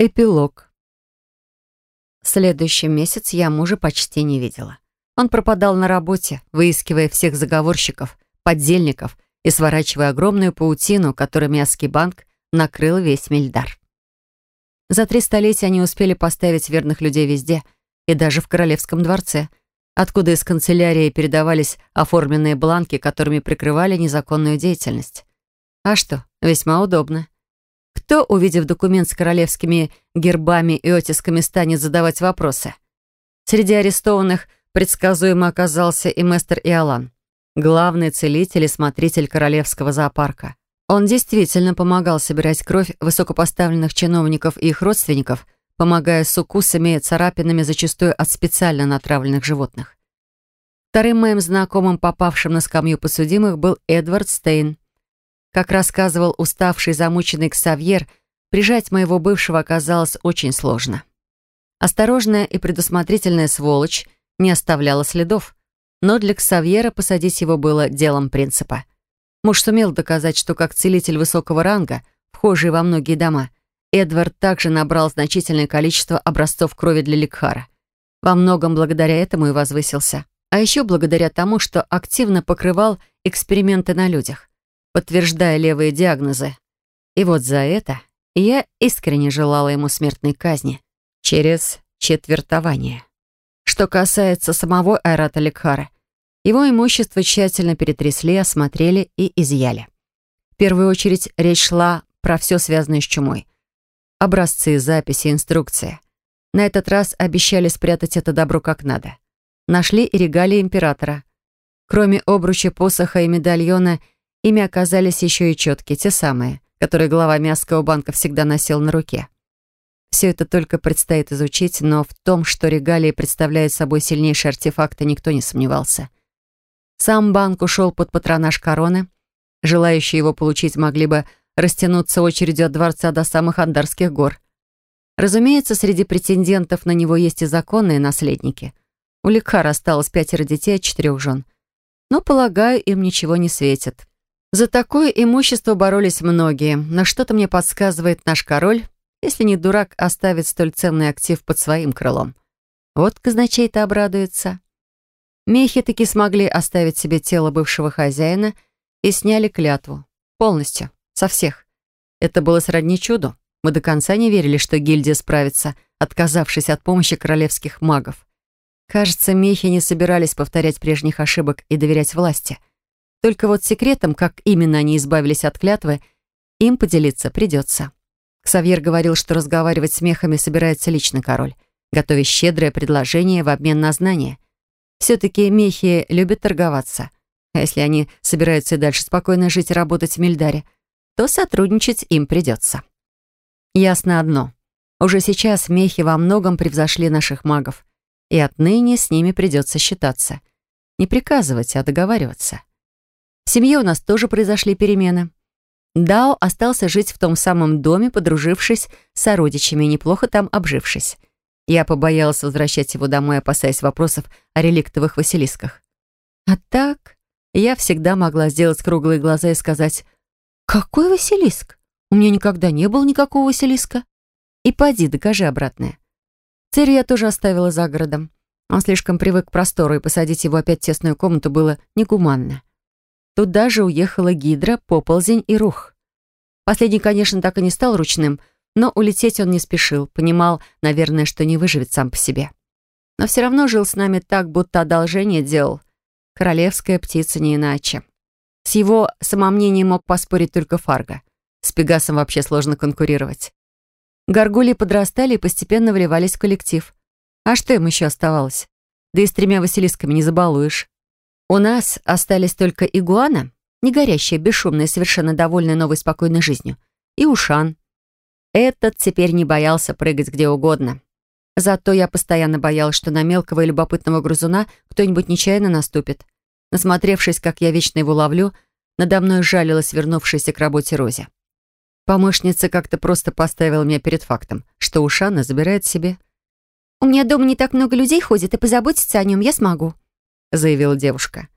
Эпилог. Следующий месяц я мужа почти не видела. Он пропадал на работе, выискивая всех заговорщиков, поддельников и сворачивая огромную паутину, которой банк накрыл весь Мельдар. За три столетия они успели поставить верных людей везде, и даже в королевском дворце, откуда из канцелярии передавались оформленные бланки, которыми прикрывали незаконную деятельность. А что, весьма удобно. Кто, увидев документ с королевскими гербами и оттисками, станет задавать вопросы? Среди арестованных предсказуемо оказался и мастер Иолан, главный целитель и смотритель королевского зоопарка. Он действительно помогал собирать кровь высокопоставленных чиновников и их родственников, помогая с укусами и царапинами зачастую от специально натравленных животных. Вторым моим знакомым, попавшим на скамью подсудимых, был Эдвард Стейн, как рассказывал уставший, замученный Ксавьер, прижать моего бывшего оказалось очень сложно. Осторожная и предусмотрительная сволочь не оставляла следов, но для Ксавьера посадить его было делом принципа. Муж сумел доказать, что как целитель высокого ранга, вхожий во многие дома, Эдвард также набрал значительное количество образцов крови для Ликхара. Во многом благодаря этому и возвысился. А еще благодаря тому, что активно покрывал эксперименты на людях подтверждая левые диагнозы. И вот за это я искренне желала ему смертной казни через четвертование. Что касается самого Айрата Лекхара, его имущество тщательно перетрясли, осмотрели и изъяли. В первую очередь речь шла про все связанное с чумой. Образцы, записи, инструкции. На этот раз обещали спрятать это добро как надо. Нашли и регалии императора. Кроме обруча, посоха и медальона – Ими оказались еще и четки, те самые, которые глава Мясского банка всегда носил на руке. Все это только предстоит изучить, но в том, что регалии представляют собой сильнейшие артефакты, никто не сомневался. Сам банк ушел под патронаж короны. Желающие его получить могли бы растянуться очередью от дворца до самых Андарских гор. Разумеется, среди претендентов на него есть и законные наследники. У Ликхара осталось пятеро детей от четырех жен. Но, полагаю, им ничего не светит. За такое имущество боролись многие, но что-то мне подсказывает наш король, если не дурак, оставит столь ценный актив под своим крылом. Вот казначей-то обрадуется. Мехи таки смогли оставить себе тело бывшего хозяина и сняли клятву. Полностью. Со всех. Это было сродни чуду. Мы до конца не верили, что гильдия справится, отказавшись от помощи королевских магов. Кажется, мехи не собирались повторять прежних ошибок и доверять власти. Только вот секретом, как именно они избавились от клятвы, им поделиться придется. Ксавьер говорил, что разговаривать с мехами собирается лично король, готовя щедрое предложение в обмен на знания. Все-таки мехи любят торговаться. А если они собираются и дальше спокойно жить и работать в Мильдаре, то сотрудничать им придется. Ясно одно. Уже сейчас мехи во многом превзошли наших магов, и отныне с ними придется считаться. Не приказывать, а договариваться. В семье у нас тоже произошли перемены. Дао остался жить в том самом доме, подружившись с сородичами и неплохо там обжившись. Я побоялась возвращать его домой, опасаясь вопросов о реликтовых Василисках. А так я всегда могла сделать круглые глаза и сказать «Какой Василиск? У меня никогда не было никакого Василиска». И поди, докажи обратное. Церю я тоже оставила за городом. Он слишком привык к простору, и посадить его опять в тесную комнату было негуманно. Туда же уехала гидра, поползень и рух. Последний, конечно, так и не стал ручным, но улететь он не спешил, понимал, наверное, что не выживет сам по себе. Но все равно жил с нами так, будто одолжение делал. Королевская птица не иначе. С его самомнением мог поспорить только Фарго. С Пегасом вообще сложно конкурировать. Горгульи подрастали и постепенно вливались в коллектив. А что им еще оставалось? Да и с тремя Василисками не забалуешь. У нас остались только игуана, не горящая, бесшумная, совершенно довольная новой спокойной жизнью, и ушан. Этот теперь не боялся прыгать где угодно. Зато я постоянно боялась, что на мелкого и любопытного грызуна кто-нибудь нечаянно наступит. Насмотревшись, как я вечно его ловлю, надо мной жалилась вернувшаяся к работе Розе. Помощница как-то просто поставила меня перед фактом, что Ушана забирает себе. «У меня дома не так много людей ходит, и позаботиться о нем я смогу», заявила девушка.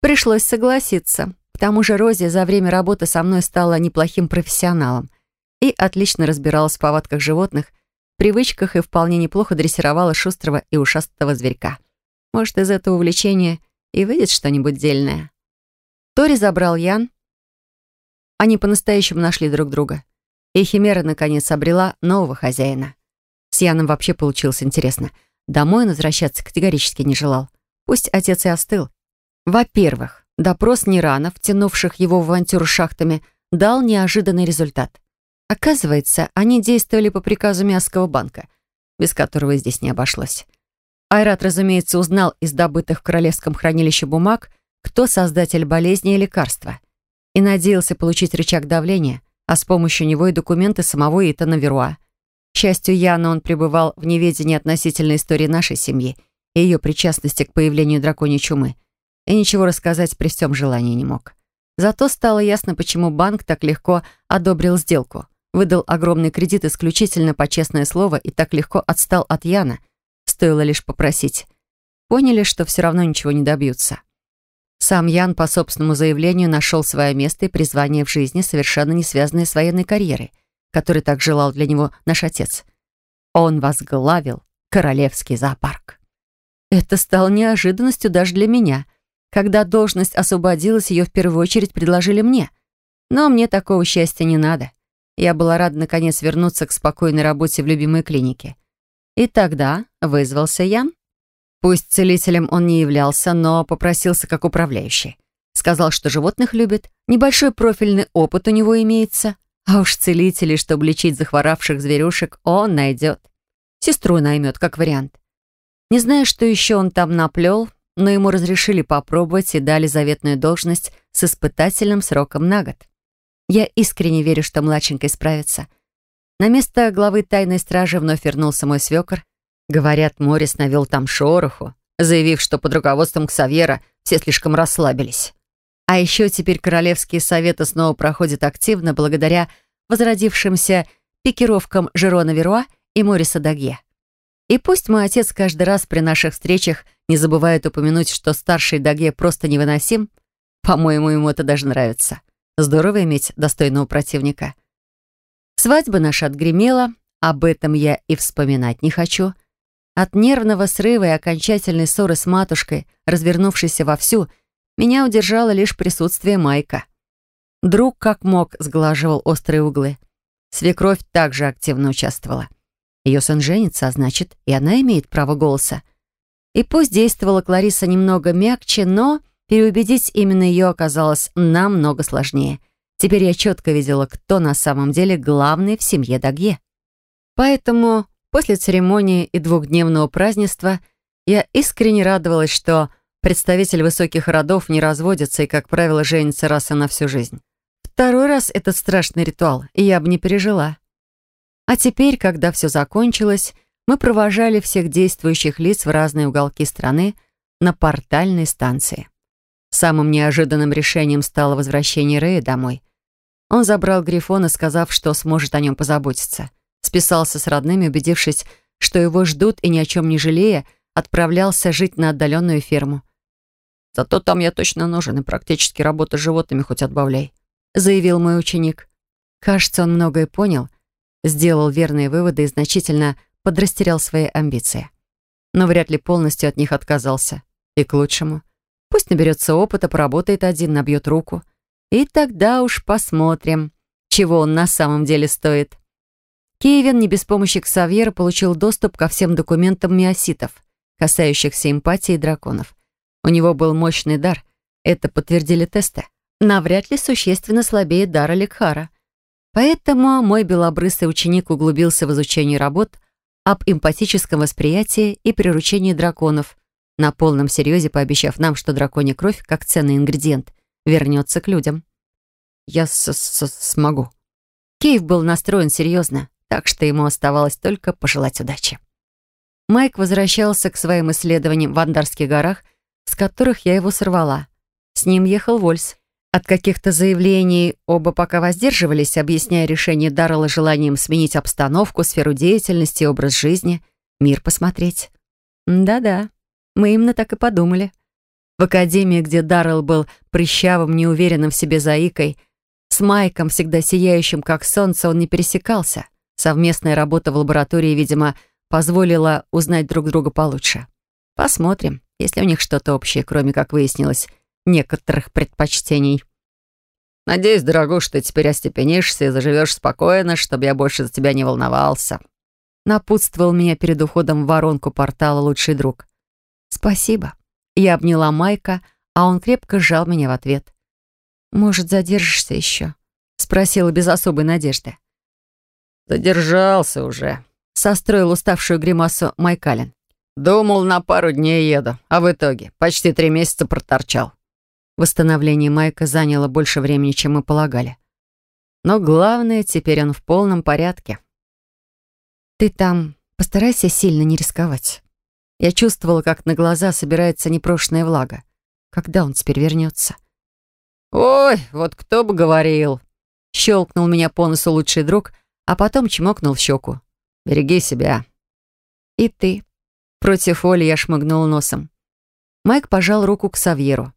Пришлось согласиться. К тому же Рози за время работы со мной стала неплохим профессионалом. и отлично разбиралась в повадках животных, привычках и вполне неплохо дрессировала шустрого и ушастого зверька. Может, из этого увлечения и выйдет что-нибудь дельное. Тори забрал Ян. Они по-настоящему нашли друг друга. И Химера, наконец, обрела нового хозяина. С Яном вообще получилось интересно. Домой он возвращаться категорически не желал. Пусть отец и остыл. Во-первых, допрос Неранов, тянувших его в авантюру шахтами, дал неожиданный результат. Оказывается, они действовали по приказу Мясского банка, без которого здесь не обошлось. Айрат, разумеется, узнал из добытых в Королевском хранилище бумаг, кто создатель болезни и лекарства, и надеялся получить рычаг давления, а с помощью него и документы самого Итана Веруа. К счастью Яна, он пребывал в неведении относительно истории нашей семьи и ее причастности к появлению драконьей чумы, и ничего рассказать при всем желании не мог. Зато стало ясно, почему банк так легко одобрил сделку. Выдал огромный кредит исключительно по честное слово и так легко отстал от Яна. Стоило лишь попросить. Поняли, что все равно ничего не добьются. Сам Ян по собственному заявлению нашел свое место и призвание в жизни, совершенно не связанное с военной карьерой, которой так желал для него наш отец. Он возглавил Королевский зоопарк. Это стало неожиданностью даже для меня. Когда должность освободилась, ее в первую очередь предложили мне. Но мне такого счастья не надо. Я была рада наконец вернуться к спокойной работе в любимой клинике. И тогда вызвался Ян. Пусть целителем он не являлся, но попросился как управляющий. Сказал, что животных любит, небольшой профильный опыт у него имеется, а уж целителей, чтобы лечить захворавших зверюшек, он найдет. Сестру наймет, как вариант. Не знаю, что еще он там наплел, но ему разрешили попробовать и дали заветную должность с испытательным сроком на год. Я искренне верю, что младшенькой справится. На место главы тайной стражи вновь вернулся мой свекор. Говорят, Морис навел там шороху, заявив, что под руководством Ксавьера все слишком расслабились. А еще теперь королевские советы снова проходят активно благодаря возродившимся пикировкам Жерона Веруа и Мориса Дагье. И пусть мой отец каждый раз при наших встречах не забывает упомянуть, что старший Дагье просто невыносим, по-моему, ему это даже нравится. Здорово иметь достойного противника. Свадьба наша отгремела, об этом я и вспоминать не хочу. От нервного срыва и окончательной ссоры с матушкой, развернувшейся вовсю, меня удержало лишь присутствие Майка. Друг как мог сглаживал острые углы. Свекровь также активно участвовала. Ее сын женится, а значит, и она имеет право голоса. И пусть действовала Клариса немного мягче, но Переубедить именно ее оказалось намного сложнее. Теперь я четко видела, кто на самом деле главный в семье Дагье. Поэтому после церемонии и двухдневного празднества я искренне радовалась, что представитель высоких родов не разводится и, как правило, женится раз и на всю жизнь. Второй раз этот страшный ритуал, и я бы не пережила. А теперь, когда все закончилось, мы провожали всех действующих лиц в разные уголки страны на портальной станции. Самым неожиданным решением стало возвращение Рэя домой. Он забрал Грифона, сказав, что сможет о нем позаботиться. Списался с родными, убедившись, что его ждут и ни о чем не жалея, отправлялся жить на отдаленную ферму. «Зато там я точно нужен, и практически работа с животными хоть отбавляй», заявил мой ученик. Кажется, он многое понял, сделал верные выводы и значительно подрастерял свои амбиции. Но вряд ли полностью от них отказался. И к лучшему. Пусть наберется опыта, поработает один, набьет руку. И тогда уж посмотрим, чего он на самом деле стоит. Кевин не без помощи Ксавьера получил доступ ко всем документам миоситов, касающихся эмпатии драконов. У него был мощный дар, это подтвердили тесты. Навряд ли существенно слабее дара Лекхара. Поэтому мой белобрысый ученик углубился в изучение работ об эмпатическом восприятии и приручении драконов, на полном серьезе пообещав нам, что драконья кровь, как ценный ингредиент, вернется к людям. Я с -с смогу. Кейв был настроен серьезно, так что ему оставалось только пожелать удачи. Майк возвращался к своим исследованиям в Андарских горах, с которых я его сорвала. С ним ехал Вольс. От каких-то заявлений оба пока воздерживались, объясняя решение Даррелла желанием сменить обстановку, сферу деятельности, образ жизни, мир посмотреть. Да-да, мы именно так и подумали. В академии, где Даррелл был прыщавым, неуверенным в себе заикой, с Майком, всегда сияющим как солнце, он не пересекался. Совместная работа в лаборатории, видимо, позволила узнать друг друга получше. Посмотрим, есть ли у них что-то общее, кроме, как выяснилось, некоторых предпочтений. «Надеюсь, дорогуш, ты теперь остепенишься и заживешь спокойно, чтобы я больше за тебя не волновался», напутствовал меня перед уходом в воронку портала лучший друг. «Спасибо». Я обняла Майка, а он крепко сжал меня в ответ. «Может, задержишься еще?» — спросила без особой надежды. «Задержался уже», — состроил уставшую гримасу Майкалин. «Думал, на пару дней еду, а в итоге почти три месяца проторчал». Восстановление Майка заняло больше времени, чем мы полагали. Но главное, теперь он в полном порядке. «Ты там постарайся сильно не рисковать». Я чувствовала, как на глаза собирается непрошенная влага. Когда он теперь вернется? «Ой, вот кто бы говорил!» Щелкнул меня по носу лучший друг, а потом чмокнул в щеку. «Береги себя». «И ты». Против Оли я шмыгнул носом. Майк пожал руку к Савьеру.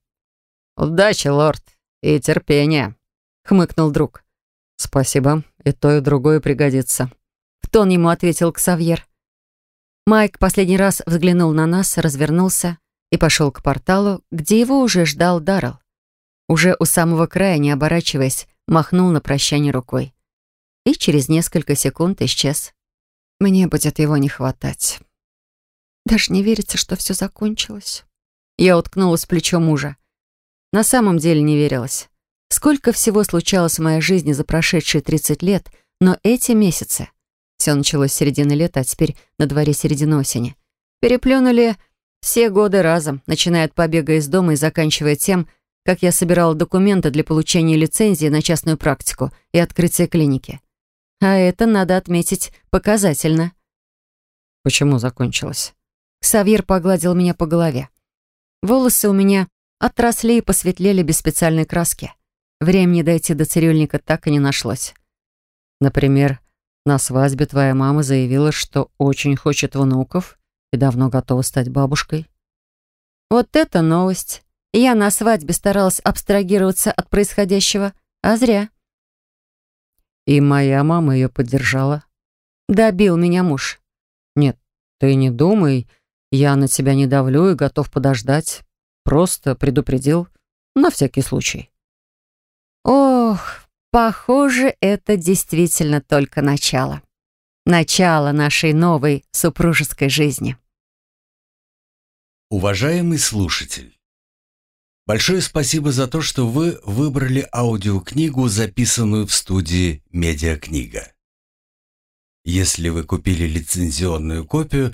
«Удачи, лорд, и терпения», — хмыкнул друг. «Спасибо, и то, и другое пригодится», — в тон ему ответил Ксавьер. Майк последний раз взглянул на нас, развернулся и пошел к порталу, где его уже ждал Даррелл. Уже у самого края, не оборачиваясь, махнул на прощание рукой. И через несколько секунд исчез. Мне будет его не хватать. Даже не верится, что все закончилось. Я уткнулась в плечо мужа. На самом деле не верилось. Сколько всего случалось в моей жизни за прошедшие 30 лет, но эти месяцы все началось с середины лета, а теперь на дворе середина осени. Переплюнули все годы разом, начиная от побега из дома и заканчивая тем, как я собирала документы для получения лицензии на частную практику и открытия клиники. А это, надо отметить, показательно. «Почему закончилось?» Ксавьер погладил меня по голове. Волосы у меня отросли и посветлели без специальной краски. Времени дойти до цирюльника так и не нашлось. Например, на свадьбе твоя мама заявила, что очень хочет внуков и давно готова стать бабушкой. Вот это новость. Я на свадьбе старалась абстрагироваться от происходящего, а зря. И моя мама ее поддержала. Добил меня муж. Нет, ты не думай, я на тебя не давлю и готов подождать. Просто предупредил на всякий случай. Ох, Похоже, это действительно только начало. Начало нашей новой супружеской жизни. Уважаемый слушатель, большое спасибо за то, что вы выбрали аудиокнигу, записанную в студии «Медиакнига». Если вы купили лицензионную копию,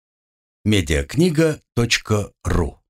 медиакнига.ру